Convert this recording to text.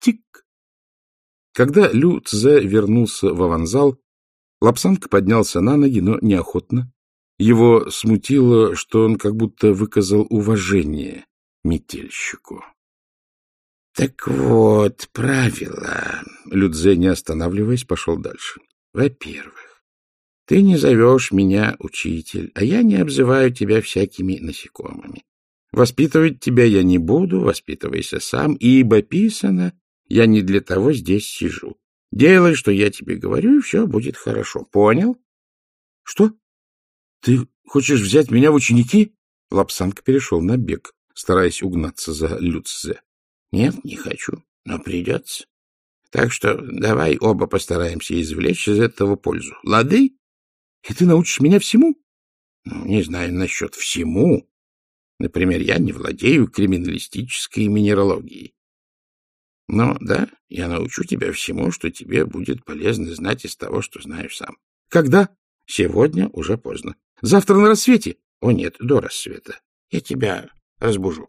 Тик. Когда Лю Цзэ вернулся в аванзал, Лапсанг поднялся на ноги, но неохотно. Его смутило, что он как будто выказал уважение метельщику. — Так вот, правило. Людзе, не останавливаясь, пошел дальше. — Во-первых, ты не зовешь меня учитель, а я не обзываю тебя всякими насекомыми. Воспитывать тебя я не буду, воспитывайся сам, ибо писано, я не для того здесь сижу. Делай, что я тебе говорю, и все будет хорошо. Понял? — Что? Ты хочешь взять меня в ученики? Лапсанг перешел на бег, стараясь угнаться за Люцзе. — Нет, не хочу, но придется. Так что давай оба постараемся извлечь из этого пользу. Лады? И ты научишь меня всему? Ну, не знаю насчет всему. Например, я не владею криминалистической минералогией. Но да, я научу тебя всему, что тебе будет полезно знать из того, что знаешь сам. Когда? Сегодня уже поздно. Завтра на рассвете? О нет, до рассвета. Я тебя разбужу.